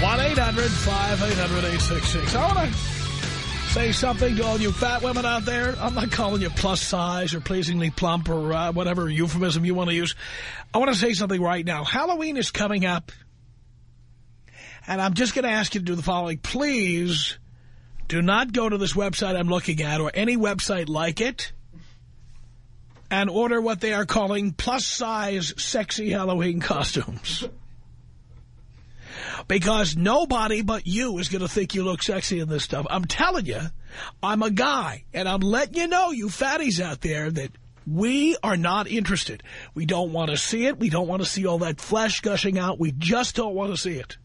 1-800-5800-866. I want to say something to all you fat women out there. I'm not calling you plus size or pleasingly plump or uh, whatever euphemism you want to use. I want to say something right now. Halloween is coming up. And I'm just going to ask you to do the following. Please do not go to this website I'm looking at or any website like it and order what they are calling plus-size sexy Halloween costumes. Because nobody but you is going to think you look sexy in this stuff. I'm telling you, I'm a guy, and I'm letting you know, you fatties out there, that we are not interested. We don't want to see it. We don't want to see all that flesh gushing out. We just don't want to see it.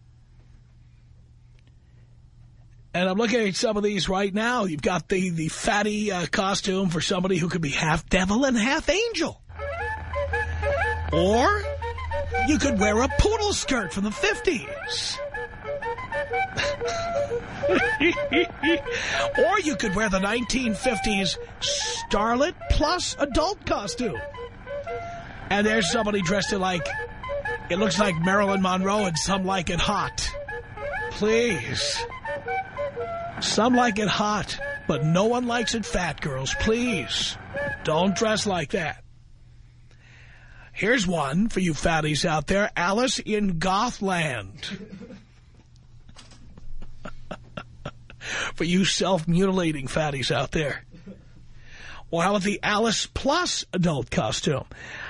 And I'm looking at some of these right now. You've got the, the fatty uh, costume for somebody who could be half devil and half angel. Or you could wear a poodle skirt from the 50s. or you could wear the 1950s starlet plus adult costume. And there's somebody dressed in like, it looks like Marilyn Monroe and some like it hot. Please. Some like it hot, but no one likes it fat, girls. Please, don't dress like that. Here's one for you fatties out there. Alice in Gothland. for you self-mutilating fatties out there. Or how about the Alice Plus adult costume?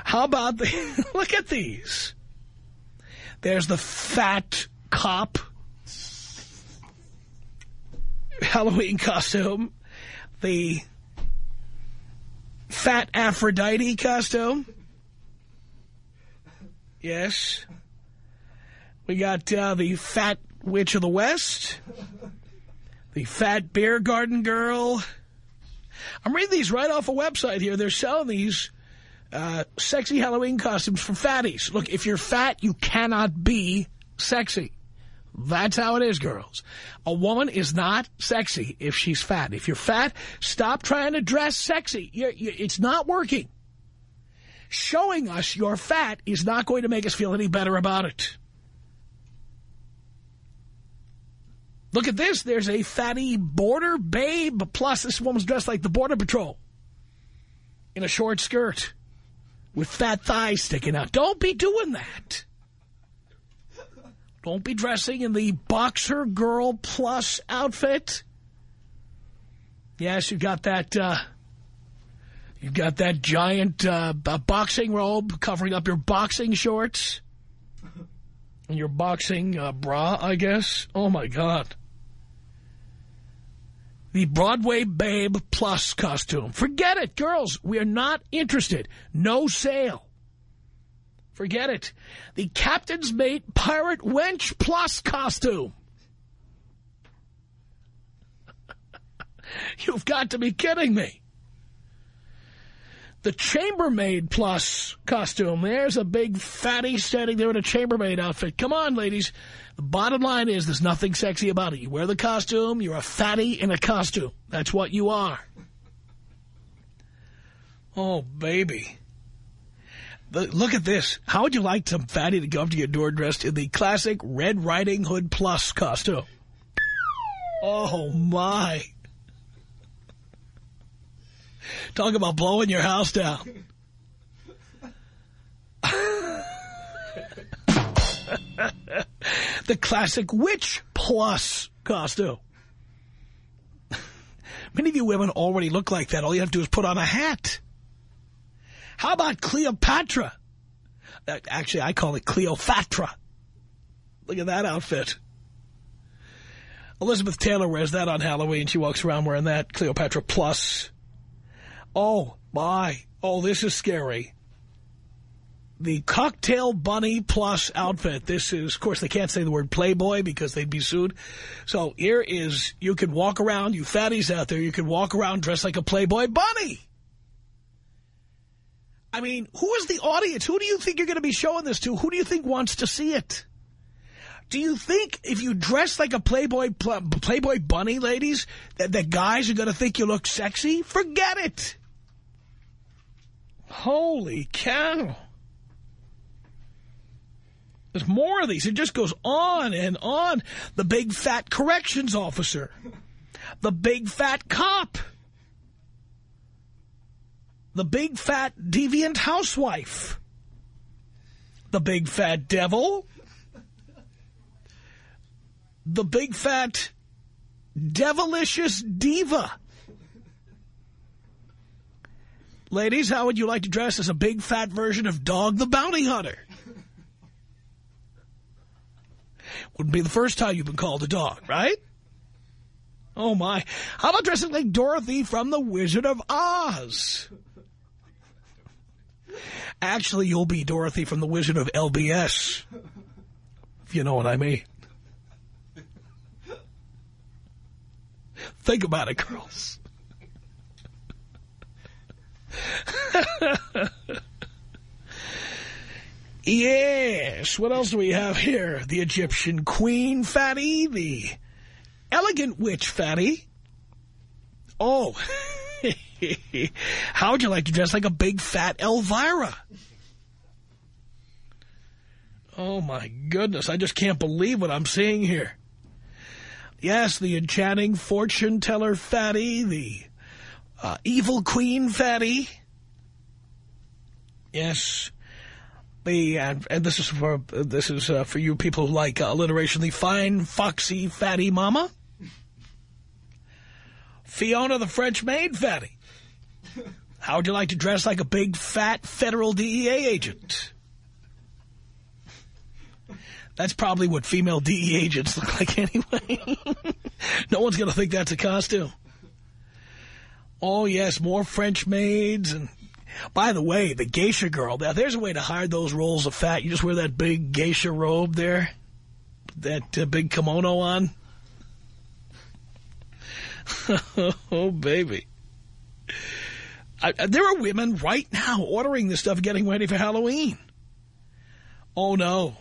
How about the... look at these. There's the fat cop Halloween costume, the fat Aphrodite costume. Yes. We got uh, the fat witch of the West, the fat beer garden girl. I'm reading these right off a website here. They're selling these uh, sexy Halloween costumes for fatties. Look, if you're fat, you cannot be sexy. That's how it is, girls. A woman is not sexy if she's fat. If you're fat, stop trying to dress sexy. You're, you're, it's not working. Showing us you're fat is not going to make us feel any better about it. Look at this. There's a fatty border babe. Plus, this woman's dressed like the Border Patrol in a short skirt with fat thighs sticking out. Don't be doing that. Don't be dressing in the Boxer Girl Plus outfit. Yes, you got that, uh, you got that giant uh, boxing robe covering up your boxing shorts. And your boxing uh, bra, I guess. Oh, my God. The Broadway Babe Plus costume. Forget it, girls. We are not interested. No sale. Forget it. The Captain's Mate Pirate Wench Plus costume. You've got to be kidding me. The Chambermaid Plus costume. There's a big fatty standing there in a chambermaid outfit. Come on, ladies. The bottom line is there's nothing sexy about it. You wear the costume, you're a fatty in a costume. That's what you are. Oh, baby. Look at this. How would you like some fatty to go up to your door dressed in the classic Red Riding Hood Plus costume? Oh, my. Talk about blowing your house down. the classic Witch Plus costume. Many of you women already look like that. All you have to do is put on a hat. How about Cleopatra? Uh, actually, I call it Cleopatra. Look at that outfit. Elizabeth Taylor wears that on Halloween. She walks around wearing that Cleopatra Plus. Oh, my. Oh, this is scary. The Cocktail Bunny Plus outfit. This is, of course, they can't say the word Playboy because they'd be sued. So here is, you can walk around, you fatties out there, you can walk around dressed like a Playboy bunny. I mean, who is the audience? Who do you think you're going to be showing this to? Who do you think wants to see it? Do you think if you dress like a Playboy Playboy bunny, ladies, that, that guys are going to think you look sexy? Forget it. Holy cow. There's more of these. It just goes on and on. The big fat corrections officer. The big fat cop. The big fat deviant housewife. The big fat devil the big fat devilicious diva. Ladies, how would you like to dress as a big fat version of Dog the Bounty Hunter? Wouldn't be the first time you've been called a dog, right? Oh, my. How about dressing like Dorothy from The Wizard of Oz? Actually, you'll be Dorothy from The Wizard of LBS, if you know what I mean. Think about it, girls. yes. What else do we have here? The Egyptian queen fatty, the elegant witch fatty. Oh, how would you like to dress like a big fat Elvira? Oh, my goodness. I just can't believe what I'm seeing here. Yes, the enchanting fortune teller fatty, the uh, evil queen fatty. Yes, the and, and this is for this is uh, for you people who like uh, alliteration. The fine foxy fatty mama, Fiona the French maid fatty. How would you like to dress like a big fat federal DEA agent? That's probably what female DE agents look like anyway. no one's going to think that's a costume. Oh, yes, more French maids. And By the way, the geisha girl, now there's a way to hide those rolls of fat. You just wear that big geisha robe there, that uh, big kimono on. oh, baby. I, there are women right now ordering this stuff getting ready for Halloween. Oh, no.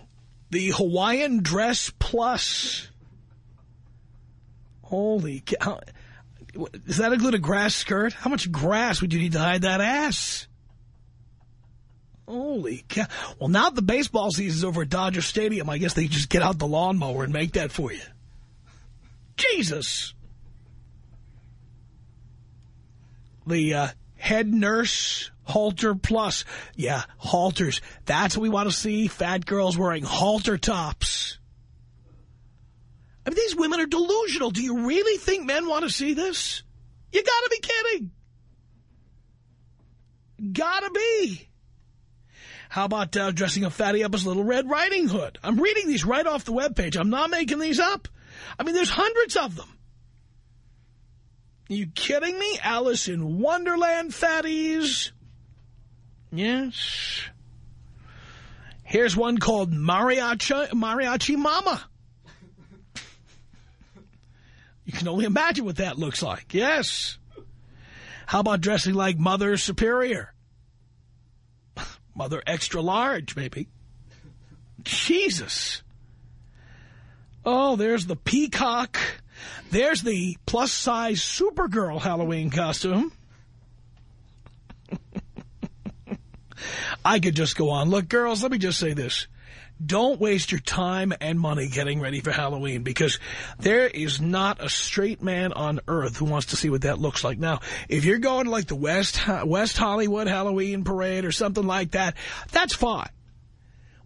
The Hawaiian Dress Plus. Holy cow. Does that include a grass skirt? How much grass would you need to hide that ass? Holy cow. Well, now the baseball season's over at Dodger Stadium, I guess they just get out the lawnmower and make that for you. Jesus. The uh, head nurse Halter Plus. Yeah, halters. That's what we want to see. Fat girls wearing halter tops. I mean, these women are delusional. Do you really think men want to see this? You gotta be kidding. Gotta be. How about uh, dressing a fatty up as Little Red Riding Hood? I'm reading these right off the webpage. I'm not making these up. I mean, there's hundreds of them. Are you kidding me? Alice in Wonderland fatties. Yes. Here's one called Mariachi, Mariachi Mama. You can only imagine what that looks like. Yes. How about dressing like Mother Superior? Mother Extra Large, maybe. Jesus. Oh, there's the peacock. There's the plus-size Supergirl Halloween costume. I could just go on. Look, girls, let me just say this. Don't waste your time and money getting ready for Halloween because there is not a straight man on earth who wants to see what that looks like. Now, if you're going to like the West, West Hollywood Halloween parade or something like that, that's fine.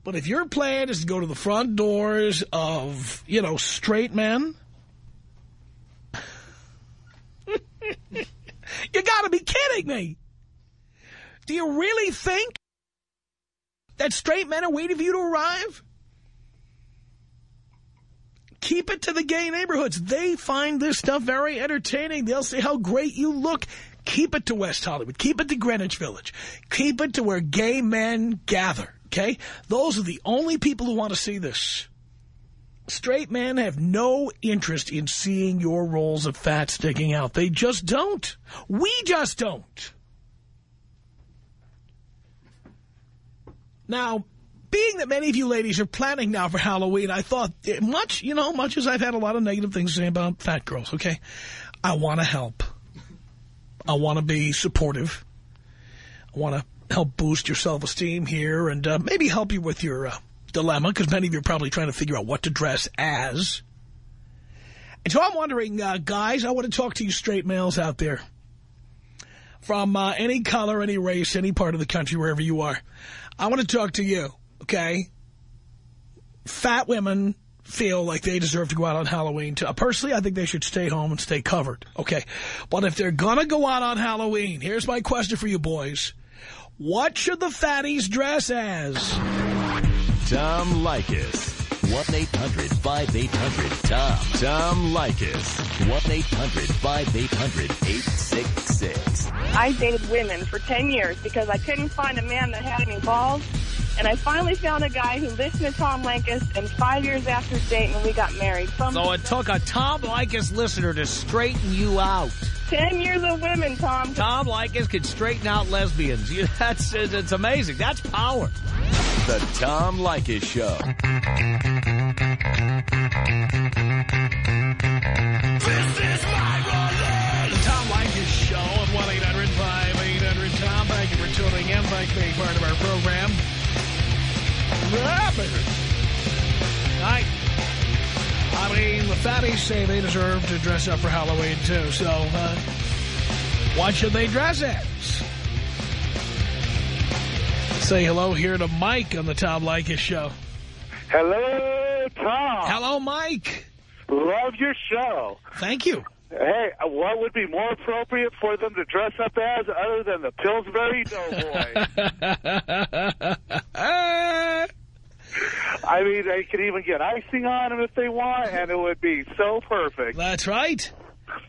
But if your plan is to go to the front doors of, you know, straight men... you got to be kidding me. Do you really think that straight men are waiting for you to arrive? Keep it to the gay neighborhoods. They find this stuff very entertaining. They'll say how great you look. Keep it to West Hollywood. Keep it to Greenwich Village. Keep it to where gay men gather, okay? Those are the only people who want to see this. Straight men have no interest in seeing your rolls of fat sticking out. They just don't. We just don't. Now, being that many of you ladies are planning now for Halloween, I thought, eh, much, you know, much as I've had a lot of negative things to say about fat girls, okay, I want to help. I want to be supportive. I want to help boost your self-esteem here and uh, maybe help you with your uh, dilemma, because many of you are probably trying to figure out what to dress as. And so I'm wondering, uh, guys, I want to talk to you straight males out there. From uh, any color, any race, any part of the country, wherever you are. I want to talk to you okay? Fat women feel like they deserve to go out on Halloween. Too. Uh, personally, I think they should stay home and stay covered, okay? But if they're going to go out on Halloween, here's my question for you boys. What should the fatties dress as? Tom Leykis. 1-800-5800-TOM. Tom Leykis. 1-800-5800-866. I dated women for 10 years because I couldn't find a man that had any balls. And I finally found a guy who listened to Tom Leykis, and five years after dating, we got married. From So it took a Tom Leykis listener to straighten you out. 10 years of women, Tom. Tom Leykis could straighten out lesbians. You, that's It's amazing. That's power. The Tom Leykis Show. This is my The Tom Leykis Show at 1-800-5800-TOM. Thank you for tuning in. Thank you for being part of our program. Yeah, baby. Right. I mean, the fatties say they deserve to dress up for Halloween, too. So, uh, what should they dress as? Say hello here to Mike on the Tom Leykis Show. Hello, Tom. Hello, Mike. Love your show. Thank you. Hey, what would be more appropriate for them to dress up as other than the Pillsbury Doughboy? I mean, they could even get icing on them if they want, and it would be so perfect. That's right.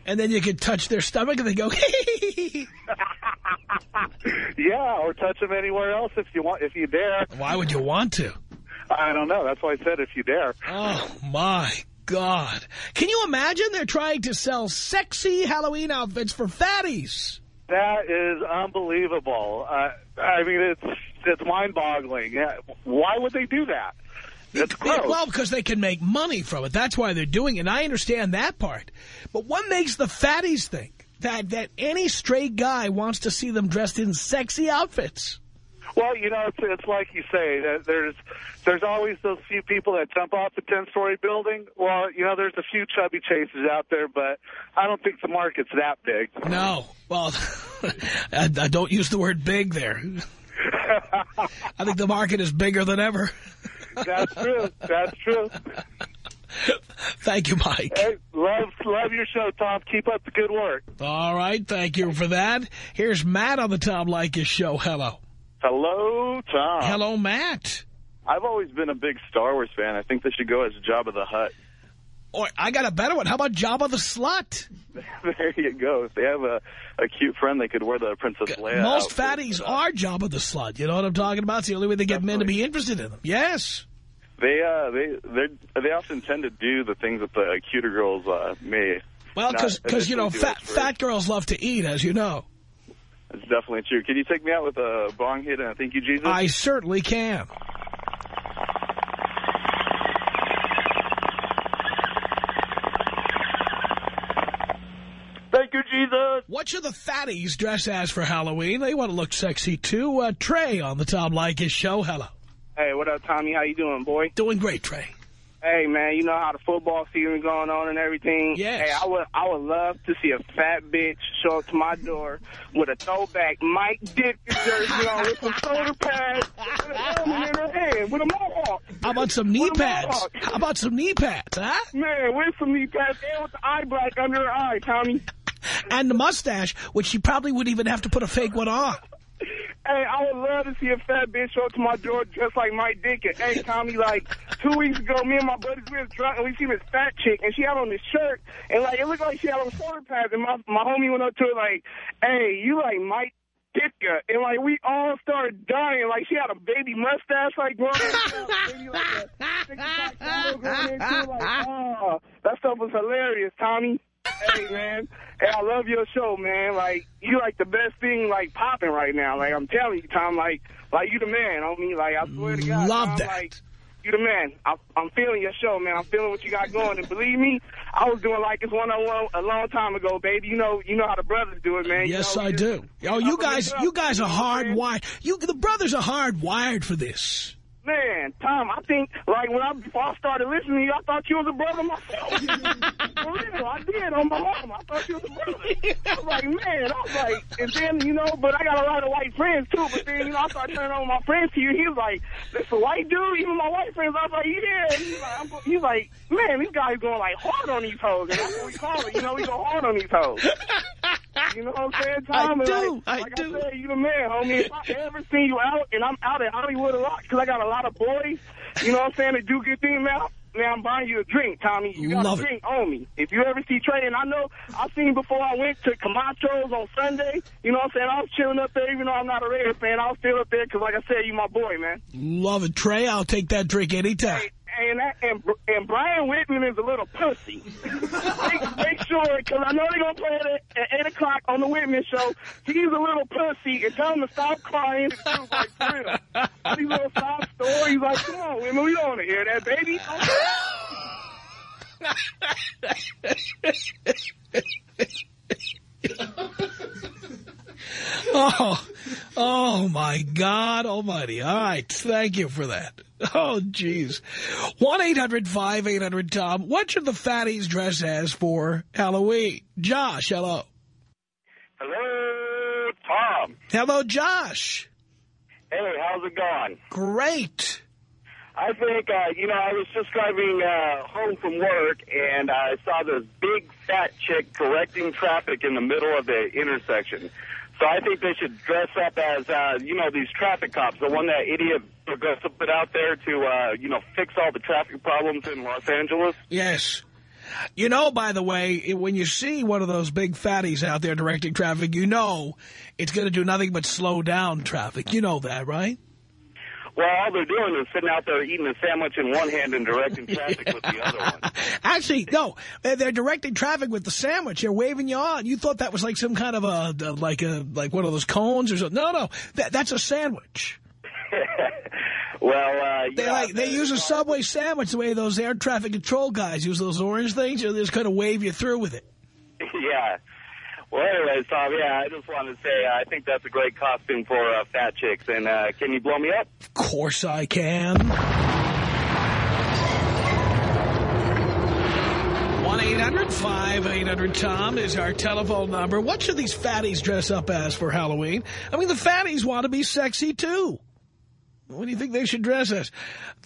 And then you could touch their stomach and they go, yeah, or touch them anywhere else if you want, if you dare. Why would you want to? I don't know. That's why I said if you dare. Oh, my God. Can you imagine they're trying to sell sexy Halloween outfits for fatties? That is unbelievable. Uh, I mean, it's it's mind-boggling. Why would they do that? It's gross. Well, because they can make money from it. That's why they're doing it. And I understand that part. But what makes the fatties think that, that any straight guy wants to see them dressed in sexy outfits? Well, you know, it's, it's like you say, that there's there's always those few people that jump off the 10-story building. Well, you know, there's a few chubby chasers out there, but I don't think the market's that big. No. Well, I, I don't use the word big there. I think the market is bigger than ever. That's true. That's true. Thank you, Mike. Hey, love, love your show, Tom. Keep up the good work. All right. Thank you for that. Here's Matt on the Tom Leykis show. Hello. Hello, Tom. Hello, Matt. I've always been a big Star Wars fan. I think they should go as Jabba the Hutt. Or I got a better one. How about Jabba the Slut? there you go. If they have a, a cute friend, they could wear the Princess Leia Most outfit. fatties are Jabba the Slut. You know what I'm talking about? It's the only way they get men to be interested in them. Yes. They uh they they they often tend to do the things that the cuter girls uh may. Well, because, you know, fat, fat girls love to eat, as you know. It's definitely true. Can you take me out with a bong hit and a thank you, Jesus? I certainly can. Thank you, Jesus. What should the fatties dress as for Halloween? They want to look sexy, too. Uh, Trey on the Tom Leykis show. Hello. Hey, what up, Tommy? How you doing, boy? Doing great, Trey. Hey, man, you know how the football season going on and everything? Yes. Hey, I would, I would love to see a fat bitch show up to my door with a throwback Mike Ditka jersey on with some shoulder pads and a helmet in her hand with a mohawk. How about some knee pads? How about some knee pads, huh? Man, with some knee pads and with the eye black under her eye, Tommy. And the mustache, which she probably wouldn't even have to put a fake one on. Hey, I would love to see a fat bitch show up to my door just like Mike Dickens. Hey, Tommy, like, two weeks ago, me and my buddies, we was drunk, and we seen this fat chick, and she had on this shirt, and, like, it looked like she had on shoulder pads, and my, my homie went up to her like, hey, you like Mike Ditka. And, like, we all started dying. Like, she had a baby mustache, like, growing like, a like, oh, that stuff was hilarious, Tommy. Hey, man. Hey, I love your show, man. Like, you like the best thing, like, popping right now. Like, I'm telling you, Tom, like, like you the man, homie. Like, I swear to God, Love Tom, that. like, you the man. I, I'm feeling your show, man. I'm feeling what you got going. And believe me, I was doing like this one-on-one a long time ago, baby. You know, you know how the brothers do it, man. You Yes, know, I just- do. Oh, you guys, you guys are you know what I'm saying? hardwired. You, the brothers are hardwired for this. Man, Tom, I think, like, when I, before I started listening to you, I thought you was a brother myself. For real, I did, on my mom. I thought you was a brother. I was like, man, I was like, and then, you know, but I got a lot of white friends, too, but then, you know, I started turning on my friends to you, he was like, that's a white dude? Even my white friends, I was like, yeah. And he's like, he's like, man, this guy's going, like, hard on these hoes. And that's what we call it, you know, we go hard on these hoes. You know what I'm saying, I Tom? And do, Like, I like do. I said, you the man, homie. If I ever seen you out, and I'm out at Hollywood a lot, because I got a lot of boys, you know what I'm saying, that do good things now, man, I'm buying you a drink, Tommy. You got Love a it. drink on me. If you ever see Trey, and I know I seen before I went to Camacho's on Sunday, you know what I'm saying, I was chilling up there, even though I'm not a Raiders fan, I was still up there, because like I said, you my boy, man. Love it, Trey. I'll take that drink anytime. Hey, and, and and Brian Whitman is a little pussy. make, make sure, because I know they're going to play it at, at 8 o'clock on the Whitman show. He's a little pussy, and tell him to stop crying. Was like, real. These little sob stories, like, come on, Whitman, we don't want to hear that, baby. Oh, oh my God Almighty! All right, thank you for that. Oh, jeez. One eight hundred five eight hundred Tom. What should the fatties dress as for Halloween? Josh, hello. Hello, Tom. Hello, Josh. Hey, how's it going? Great. I think, uh, you know, I was just driving uh, home from work, and I saw this big fat chick correcting traffic in the middle of the intersection. So I think they should dress up as, uh, you know, these traffic cops, the one that idiot goes to put out there to, uh, you know, fix all the traffic problems in Los Angeles. Yes. You know, by the way, when you see one of those big fatties out there directing traffic, you know it's going to do nothing but slow down traffic. You know that, right? Well, all they're doing is sitting out there eating a sandwich in one hand and directing traffic with the other one. Actually, no, they're directing traffic with the sandwich. They're waving you on. You thought that was like some kind of a, like a, like one of those cones or something. No, no, that, that's a sandwich. Well, uh, They yeah, like, they use a Subway sandwich the way those air traffic control guys use those orange things. you They just kind of wave you through with it. yeah. Well, anyways, Tom, yeah, I just wanted to say uh, I think that's a great costume for uh, fat chicks. And uh, can you blow me up? Of course I can. 1-800-5800-TOM is our telephone number. What should these fatties dress up as for Halloween? I mean, the fatties want to be sexy, too. What do you think they should dress as?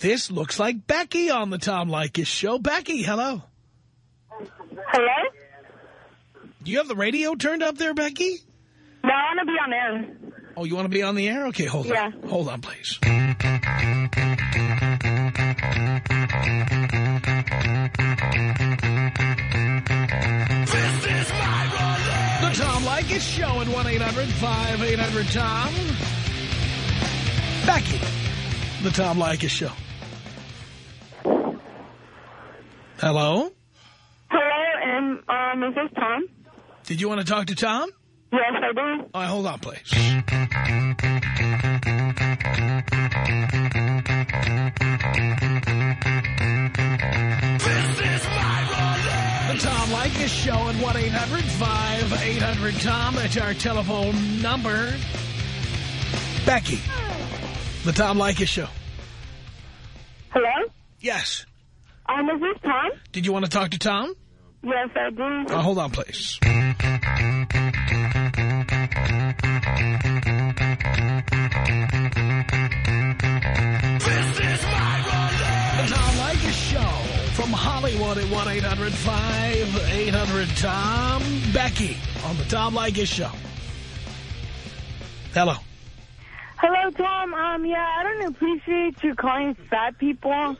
This looks like Becky on the Tom Leykis show. Becky, hello. Hello? Do you have the radio turned up there, Becky? No, I want to be on air. Oh, you want to be on the air? Okay, hold Yeah. on. Hold on, please. The Tom Leykis Show at 1-800-5800-TOM. Becky. The Tom Leykis Show. Hello? Hello, and um, is this Tom? Did you want to talk to Tom? Yes, I do. All right, hold on, please. The Tom Leykis Show at 1-800-5800-TOM. That's our telephone number. Becky. The Tom Leykis Show. Hello? Yes. Um, is this Tom? Did you want to talk to Tom? Yes, I do. Oh, hold on, please. Hollywood at 1-800-5800-TOM. Becky on the Tom Leykis Show. Hello. Hello, Tom. Um, yeah, I don't appreciate you calling fat people,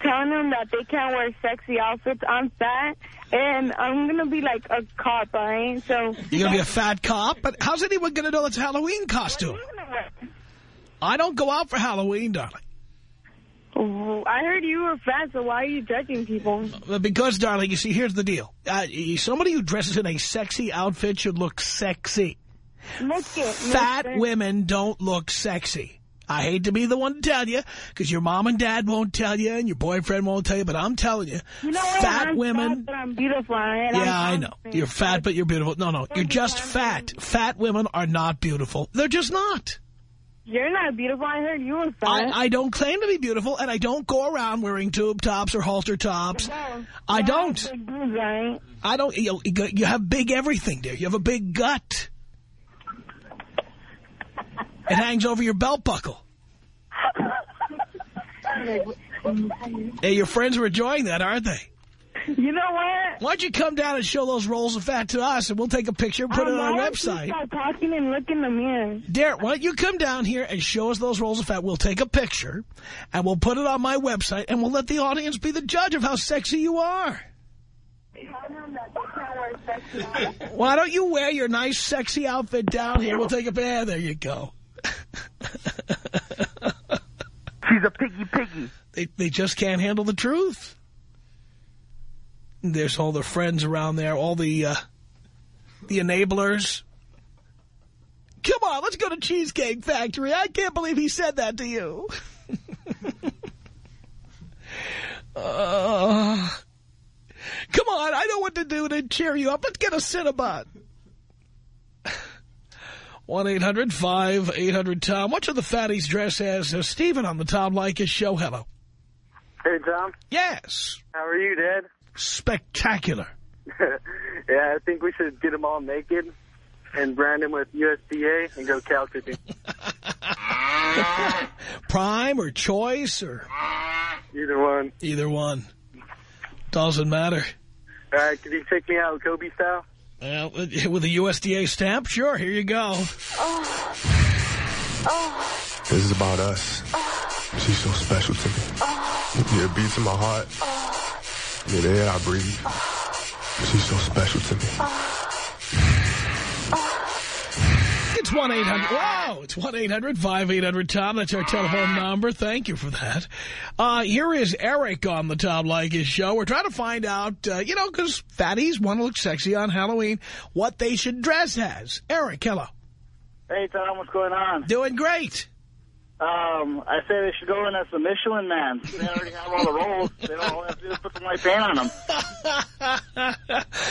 telling them that they can't wear sexy outfits. I'm fat, and I'm going to be like a cop, right? So... You're going to be a fat cop? But how's anyone going to know it's a Halloween costume? I don't go out for Halloween, darling. I heard you were fat, so why are you judging people? Because, darling, you see, here's the deal. Uh, somebody who dresses in a sexy outfit should look sexy. Look it. Fat women don't look sexy. I hate to be the one to tell you, because your mom and dad won't tell you, and your boyfriend won't tell you, but I'm telling you, You know what? fat I'm women... Fat, but I'm beautiful, and Yeah, I'm I know. You're fat, but you're beautiful. No, no, you're just fat. Fat women are not beautiful. They're just not. You're not beautiful. I heard you were fat. I, I don't claim to be beautiful, and I don't go around wearing tube tops or halter tops. No. I don't. boobs, right? I don't. You, you have big everything, dear. You have a big gut. It hangs over your belt buckle. Hey, your friends are enjoying that, aren't they? You know what? Why don't you come down and show those rolls of fat to us, and we'll take a picture and put it Um, on our why don't you website. Stop talking and look in the mirror. Derek, why don't you come down here and show us those rolls of fat? We'll take a picture, and we'll put it on my website, and we'll let the audience be the judge of how sexy you are. Why don't you wear your nice, sexy outfit down here? We'll take a yeah, There you go. She's a piggy piggy. They, they just can't handle the truth. There's all the friends around there, all the uh, the enablers. Come on, let's go to Cheesecake Factory. I can't believe he said that to you. uh, come on, I know what to do to cheer you up. Let's get a Cinnabon. 1-800-5800-TOM. What should the fatties dress as? Uh, Stephen on the Tom Leykis show. Hello. Hey, Tom. Yes. How are you, Dad? Spectacular. yeah, I think we should get them all naked and brand them with USDA and go cow. Prime or choice or Either one. either one. Doesn't matter. All right, can you take me out Kobe style? Well, with a USDA stamp, sure, here you go. Oh. Oh. This is about us. Oh. She's so special to me. Yeah, it beats in my heart. Yeah, the air I breathe. She's so special to me. It's 1-800. Wow, it's 1-800-5800-TOM. That's our telephone number. Thank you for that. Uh, here is Eric on the Tom Leykis show. We're trying to find out, uh, you know, because fatties want to look sexy on Halloween, what they should dress as. Eric, hello. Hey, Tom, what's going on? Doing great. Um, I say they should go in as the Michelin Man. They already have all the rolls. They don't all have to do is put some white paint on them.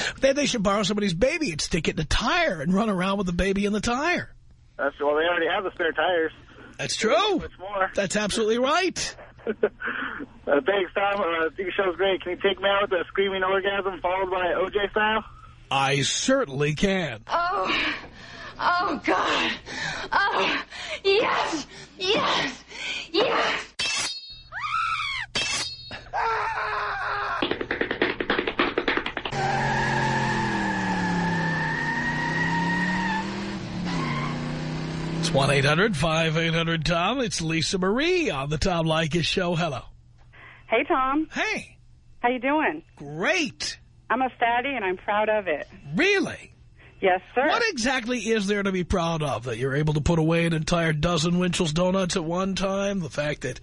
then they should borrow somebody's baby and stick it in a tire and run around with the baby in the tire. That's well, they already have the spare tires. That's true. Much more. That's absolutely right. uh, thanks, Tom. Uh, I think the show's great. Can you take me out with a screaming orgasm followed by OJ style? I certainly can. Oh, oh God. Oh, yes, yes, yes. It's 1-800-5800-TOM. It's Lisa Marie on the Tom Leykis show. Hello. Hey, Tom. Hey, How you doing? great. I'm a fatty, and I'm proud of it. Really? Yes, sir. What exactly is there to be proud of? That you're able to put away an entire dozen Winchell's donuts at one time? The fact that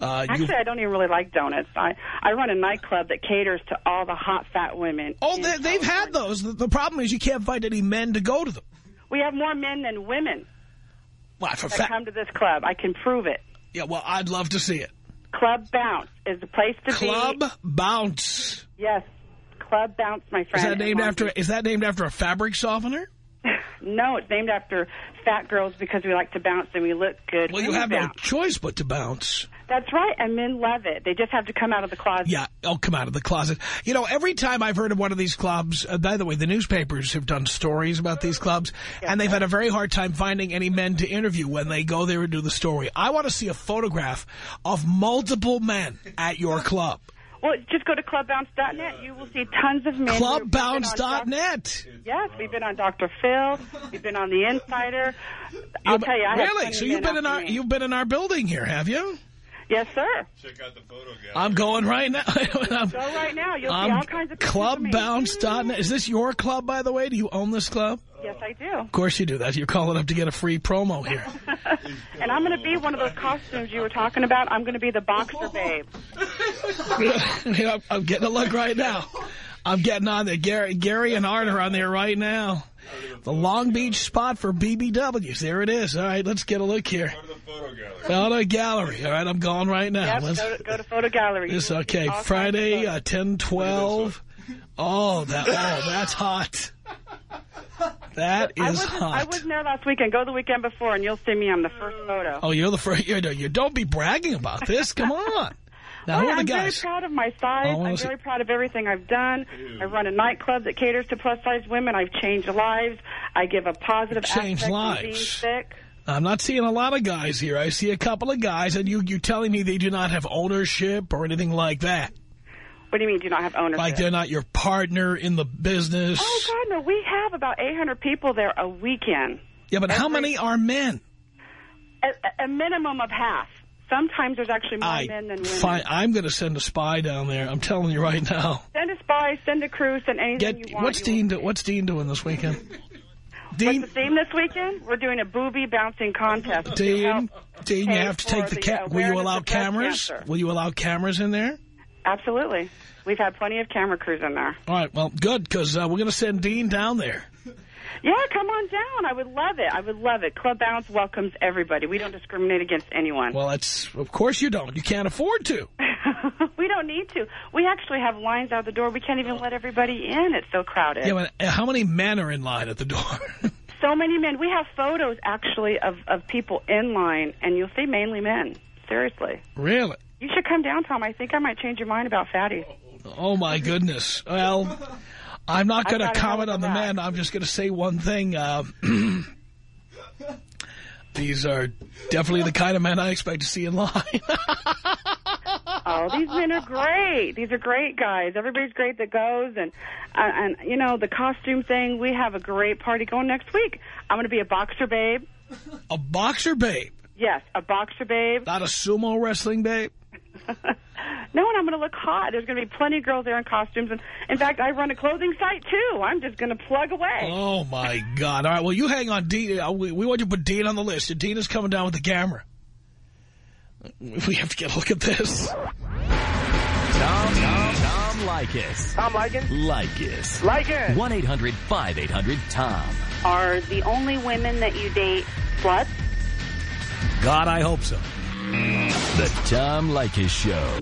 uh, you... Actually, I don't even really like donuts. I, I run a nightclub that caters to all the hot, fat women. Oh, they, they've had those. The, the problem is you can't find any men to go to them. We have more men than women Well, for that come to this club. I can prove it. Yeah, well, I'd love to see it. Club Bounce is the place to Club be. Club Bounce. Yes, Club Bounce, my Is that named after? Is that named after a fabric softener? No, it's named after fat girls because we like to bounce and we look good. Well, you we have no choice but to bounce. That's right, and men love it. They just have to come out of the closet. Yeah, oh, come out of the closet. You know, every time I've heard of one of these clubs, uh, by the way, the newspapers have done stories about these clubs, and they've had a very hard time finding any men to interview when they go there and do the story. I want to see a photograph of multiple men at your club. Well, just go to clubbounce.net. You will see tons of men. Clubbounce.net. Yes, we've been on Dr. Phil. We've been on The Insider. I'll You- tell you, I have really? 20 So you've been in our me. you've been in our building here, have you? Yes, sir. Check out the photo gallery. I'm going right now. I'm, Go right now. You'll see I'm all kinds of pictures of me. clubbounce.net. Is this your club, by the way? Do you own this club? Yes, I do. Of course you do. That you're calling up to get a free promo here. And I'm going to be one of those costumes you were talking about. I'm going to be the boxer babe. I'm getting a look right now. I'm getting on there. Gary, Gary and Art are on there right now. The Long Beach spot for BBWs. There it is. All right, let's get a look here. Photo gallery. Photo gallery. All right, I'm going right now. Yep, Let's- go to, go to Photo Gallery. This You will see okay. Friday, of uh, ten twelve. Oh, that oh, that's hot. That I is wasn't, I wasn't there last weekend. Go the weekend before, and you'll see me on the first oh, photo. Oh, you're the first. You, you don't be bragging about this. Come on. Now, who Well, are I'm guys? very proud of my size. Oh, I wanna I'm see- very proud of everything I've done. I run a nightclub that caters to plus-size women. I've changed lives. I give a positive Changed aspect of being lives. sick. I'm not seeing a lot of guys here. I see a couple of guys, and you you're telling me they do not have ownership or anything like that. What do you mean, do not have ownership? Like they're not your partner in the business. Oh, God, no. We have about 800 people there a weekend. yeah, but how many are men? A, a minimum of half. Sometimes there's actually more I men than women. fine. I'm going to send a spy down there. I'm telling you right now. Send a spy, send a crew, send anything Get you want. what's You Dean? Do, what's Dean doing this weekend? Dean, What's the theme this weekend? We're doing a booby bouncing contest. Dean, Dean, you have to take the. the Ca will you allow cameras? cancer. Will you allow cameras in there? Absolutely. We've had plenty of camera crews in there. All right. Well, good because uh, we're going to send Dean down there. Yeah, come on down. I would love it. I would love it. Club Bounce welcomes everybody. We don't discriminate against anyone. Well, that's of course you don't. You can't afford to. we don't need to. We actually have lines out the door. We can't even let everybody in. It's so crowded. Yeah, but uh, how many men are in line at the door? so many men. We have photos, actually, of, of people in line, and you'll see mainly men. Seriously. really? Come down, Tom. I think I might change your mind about Fatty. Oh my goodness. Well, I'm not going to got a hell comment on the back. men. I'm just going to say one thing. Uh, these are definitely the kind of men I expect to see in line. Oh, these men are great. These are great guys. Everybody's great that goes, and uh, and you know the costume thing. We have a great party going next week. I'm going to be a boxer babe. a boxer babe, Yes, a boxer babe. not a sumo wrestling babe. No, and I'm going to look hot. There's going to be plenty of girls there in costumes, and in fact, I run a clothing site too. I'm just going to plug away. Oh my God! All right, well you hang on, Dean. uh, We, we want you to put Dean on the list. Dean is coming down with the camera. We have to get a look at this. Tom, Tom, Tom Likas. Tom Likas? Likas. Likas. 1-800-5800-TOM. Are the only women that you date sluts? God, I hope so. The Tom Leykis Show.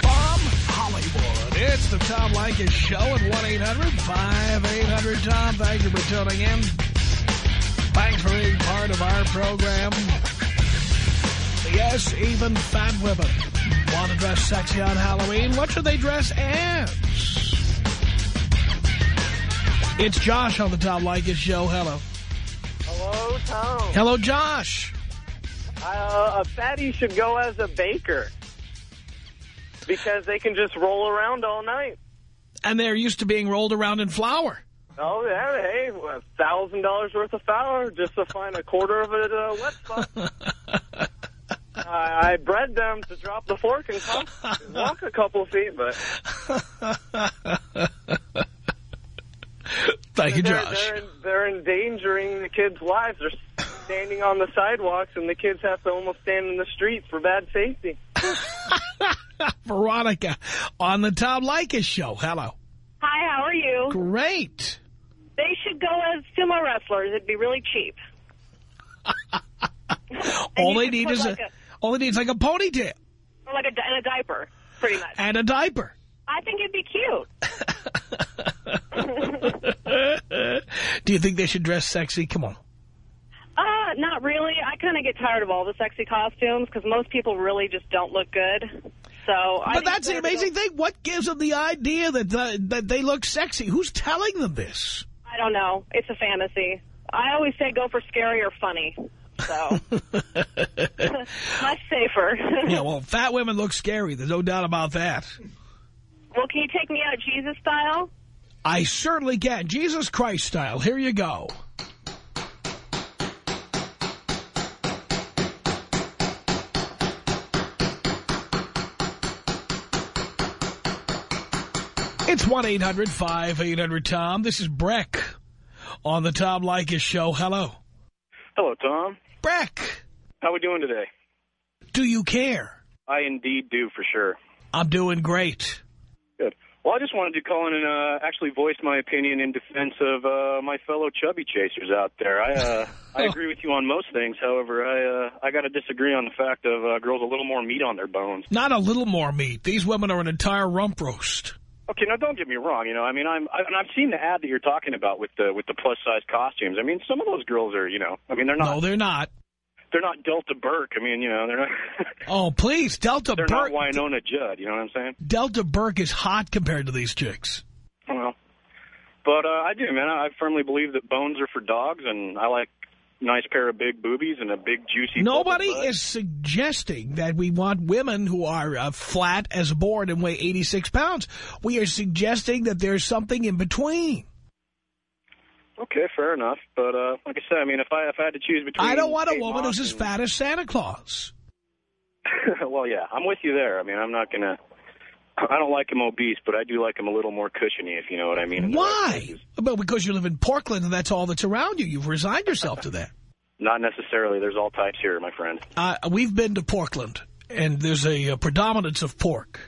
From Hollywood, it's the Tom Leykis Show at 1-800-5800-TOM. Thank you for tuning in. Thanks for being part of our program. Yes, even fat women want to dress sexy on Halloween. What should they dress as? It's Josh on the Tom Leykis Show. Hello. Hello, Tom. Hello, Josh. Uh, a fatty should go as a baker because they can just roll around all night. And they're used to being rolled around in flour. Oh, yeah, hey, a thousand dollars worth of flour just to find a quarter of it uh, wet spot. I, I bred them to drop the fork and walk a couple feet, but Thank you, they're, Josh. They're, they're endangering the kids' lives. They're standing on the sidewalks, and the kids have to almost stand in the street for bad safety. Veronica on the Tom Leykis Show. Hello. Hi, how are you? Great. They should go as sumo wrestlers. It'd be really cheap. All they need is like a, all they need is like a ponytail Or like a, and a diaper, pretty much. and a diaper. I think it'd be cute. Do you think they should dress sexy? Come on. Uh, not really. I kind of get tired of all the sexy costumes because most people really just don't look good. So, But that's the amazing thing. What gives them the idea that uh, that they look sexy? Who's telling them this? I don't know. It's a fantasy. I always say go for scary or funny. So, much safer. yeah, well, fat women look scary. There's no doubt about that. Well, can you take me out Jesus style? I certainly can. Jesus Christ style. Here you go. It's 1-800-5800-TOM. This is Breck on the Tom Leykis Show. Hello. Hello, Tom. Breck. How are we doing today? Do you care? I indeed do, for sure. I'm doing great. Well, I just wanted to call in and uh, actually voice my opinion in defense of uh, my fellow chubby chasers out there. I uh, I agree with you on most things. However, I uh, I got to disagree on the fact of uh, girls a little more meat on their bones. Not a little more meat. These women are an entire rump roast. Okay, now don't get me wrong. You know, I mean, I'm I, and I've seen the ad that you're talking about with the with the plus size costumes. I mean, some of those girls are, you know, I mean, they're not. No, they're not. They're not Delta Burke. I mean, you know, they're not. Oh, please, Delta Burke. they're Burke. not Wynonna Judd. You know what I'm saying? Delta Burke is hot compared to these chicks. Well, but uh, I do, man. I firmly believe that bones are for dogs, and I like nice pair of big boobies and a big juicy. Nobody is suggesting that we want women who are uh, flat as a board and weigh 86 pounds. We are suggesting that there's something in between. Okay, fair enough. But uh, like I said, I mean, if I if I had to choose between, I don't want a woman who's as fat as Santa Claus. well, yeah, I'm with you there. I mean, I'm not gonna. I don't like him obese, but I do like him a little more cushiony, if you know what I mean. Why? Well, because you live in Portland and that's all that's around you. You've resigned yourself to that. Not necessarily. There's all types here, my friend. Uh, we've been to Portland, and there's a, uh predominance of pork.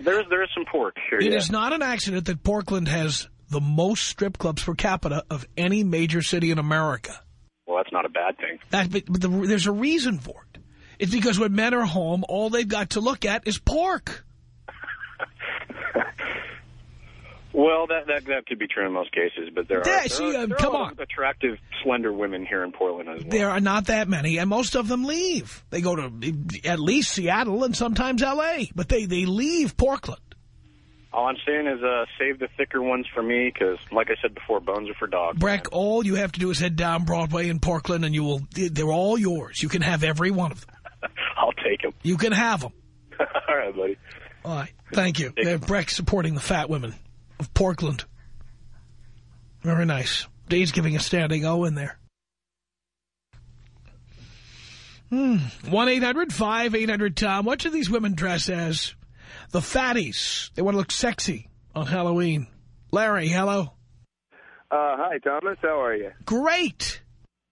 There is there is some pork here. It yeah. is not an accident that Portland has the most strip clubs per capita of any major city in America. Well, that's not a bad thing. That, but, but the, there's a reason for it. It's because when men are home, all they've got to look at is pork. Well, that that that could be true in most cases, but there Yeah, are, see, are, um, there come are on. attractive, slender women here in Portland as well. There are not that many, and most of them leave. They go to at least Seattle and sometimes L.A., but they, they leave Portland. All I'm saying is uh, save the thicker ones for me, because, like I said before, bones are for dogs. Breck, all you have to do is head down Broadway in Portland, and you will. They're all yours. You can have every one of them. I'll take them. You can have them. all right, buddy. All right. Thank you. Uh, Breck supporting the fat women of Portland. Very nice. Dave's giving a standing O in there. Hmm. 1-800-5800-TOM. What should these women dress as? The fatties. They want to look sexy on Halloween. Larry, hello. Uh, hi, Thomas. How are you? Great.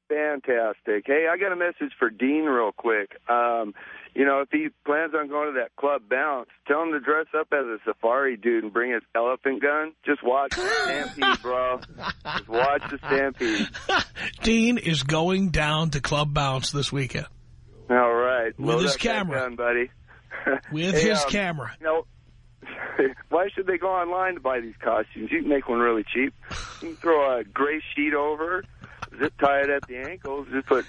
Fantastic. Hey, I got a message for Dean real quick. Um, you know, if he plans on going to that club bounce, tell him to dress up as a safari dude and bring his elephant gun. Just watch the stampede, bro. Just watch the stampede. Dean is going down to Club Bounce this weekend. All right. With Load his camera. gun, buddy. With Hey, his um, camera. You know, why should they go online to buy these costumes? You can make one really cheap. You can throw a gray sheet over, zip tie it at the ankles, just put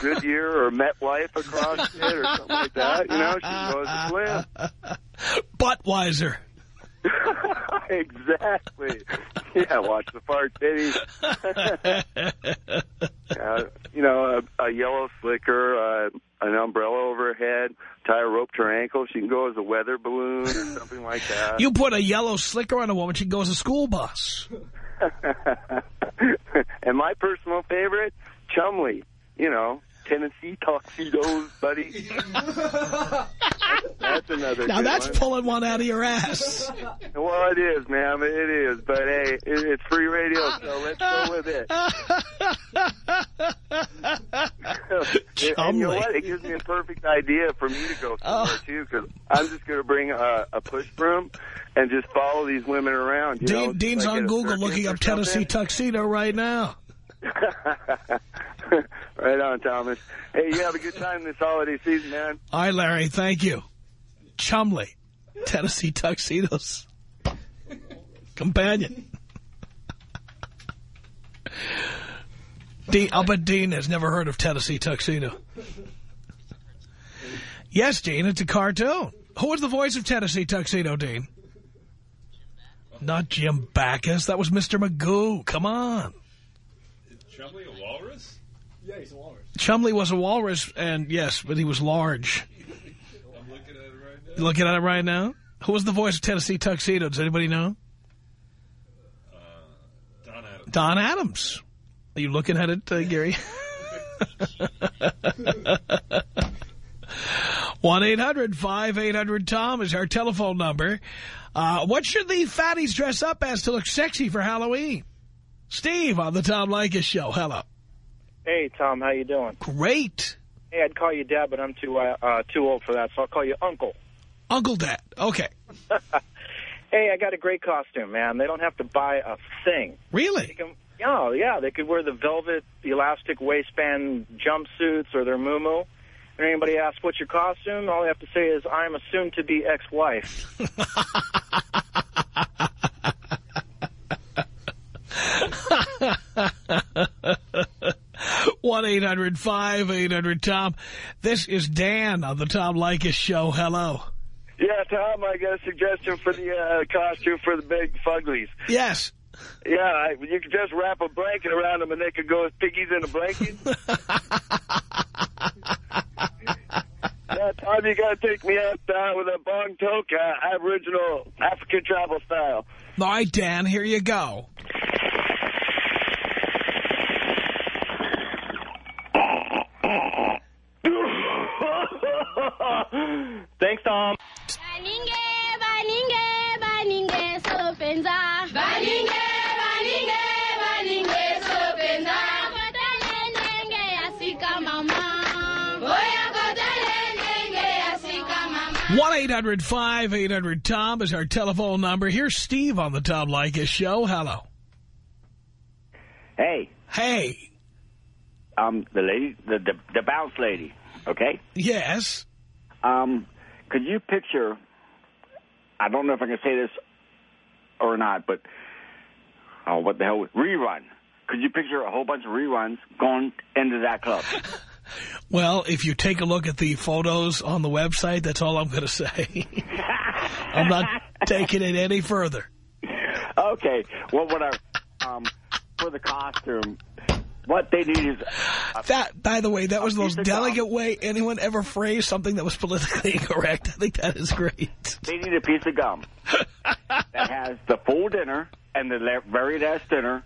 Goodyear or MetLife across it or something like that. You know, she goes to slim. Buttweiser. exactly. Yeah, watch the fart titties. uh, you know, a, a yellow slicker, uh, an umbrella overhead, tie a rope to her ankle. She can go as a weather balloon or something like that. You put a yellow slicker on a woman, she goes a school bus. and my personal favorite, Chumley. You know, Tennessee tuxedos, buddy. That's another. Now good that's one. pulling one out of your ass. Well, it is, ma'am. It is. But hey, it's free radio, so let's go with it. and you know Chumley. what? It gives me a perfect idea for me to go somewhere Oh. too, because I'm just going to bring a, a push broom and just follow these women around. You know, Dean's like on Google looking up Tennessee something. tuxedo right now. right on, Thomas. Hey, you have a good time this holiday season, man. Right, Larry, thank you. Chumley, Tennessee tuxedos. Companion. Dean, I'll Dean has never heard of Tennessee tuxedo. Yes, Dean, it's a cartoon. Who was the voice of Tennessee tuxedo, Dean? Not Jim Backus. That was Mr. Magoo. Come on. Chumley a walrus? Yeah, he's a walrus. Chumley was a walrus, and yes, but he was large. I'm looking at it right now. You looking at it right now? Who was the voice of Tennessee Tuxedo? Does anybody know? Don Adams. Don Adams. Are you looking at it, uh, Gary? 1-800-5800-TOM is our telephone number. Uh, what should the fatties dress up as to look sexy for Halloween? Steve on the Tom Leykis Show. Hello. Hey, Tom, how you doing? Great. Hey, I'd call you Dad, but I'm too uh, uh, too old for that, so I'll call you Uncle. Uncle Dad. Okay. Hey, I got a great costume, man. They don't have to buy a thing. Really? They can, oh, yeah, they could wear the velvet elastic waistband jumpsuits or their muumuu. And anybody asks, what's your costume? All they have to say is, I'm a soon-to-be ex-wife. one 800 tom This is Dan on the Tom Leykis Show. Hello. Yeah, Tom, I got a suggestion for the uh, costume for the big fuglies. Yes. Yeah, I, you could just wrap a blanket around them and they could go as piggies in a blanket. yeah, Tom, you got to take me out uh, with a bong toke, uh, Aboriginal African travel style. All right, Dan, here you go. Thanks, Tom. Baninge, baninge, baninge, sopenza. Baninge, baninge, baninge, sopenza. Kotele nenge asika mama. Oya kotele nenge asika mama. 1-800-5800-TOM is our telephone number. Here's Steve on the Tom Leykis Show. Hello. Hey. Hey. Um, the lady, the, the, the bounce lady, okay? Yes. Um, could you picture, I don't know if I can say this or not, but, oh, what the hell, rerun. Could you picture a whole bunch of reruns going into that club? Well, if you take a look at the photos on the website, that's all I'm going to say. I'm not taking it any further. okay. Well, whatever. Um, for the costume, what they need is... That, by the way, that was the most gum. delicate way anyone ever phrased something that was politically incorrect. I think that is great. They need a piece of gum that has the full dinner, and the very last dinner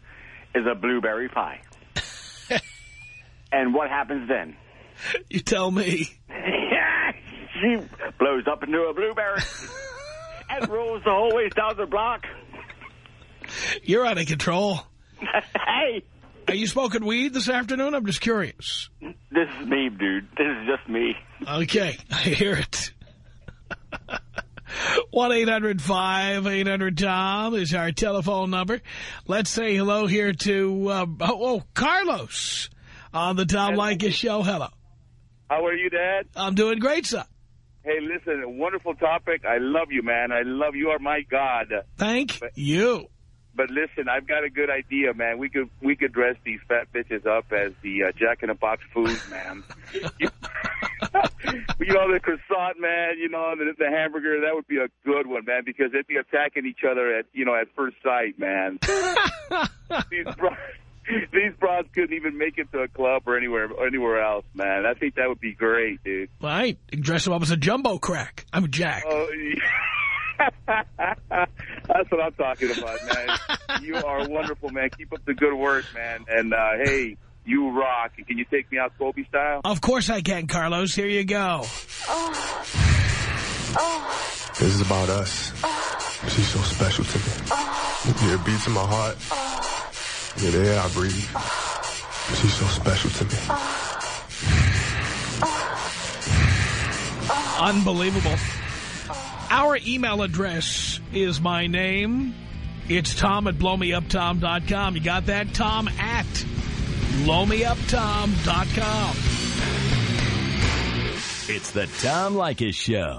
is a blueberry pie. and what happens then? You tell me. she blows up into a blueberry and rolls the whole way down the block. You're out of control. hey, Are you smoking weed this afternoon? I'm just curious. this is me, dude. This is just me. Okay, I hear it. 1-800-5800-TOM is our telephone number. Let's say hello here to, uh, oh, oh, Carlos on the Tom Leykis Show. Hello. How are you, Dad? I'm doing great, son. Hey, listen, wonderful topic. I love you, man. I love you. Are my God. Thank But- you. But listen, I've got a good idea, man. We could we could dress these fat bitches up as the uh, Jack in the Box food, man. you, you know the croissant, man. You know the, the hamburger. That would be a good one, man, because they'd be attacking each other at you know at first sight, man. these bros, these bros couldn't even make it to a club or anywhere anywhere else, man. I think that would be great, dude. Right. Dress them up as a jumbo crack. I'm Jack. Oh, yeah. That's what I'm talking about, man. You are wonderful, man. Keep up the good work, man. And, uh, hey, you rock. Can you take me out Kobe style? Of course I can, Carlos. Here you go. This is about us. She's so special to me. Yeah, it beats in my heart. Yeah, the air I breathe. She's so special to me. Unbelievable. Our email address is my name. It's Tom at blowmeuptom.com. You got that? Tom at blowmeuptom.com. It's the Tom Leykis Show.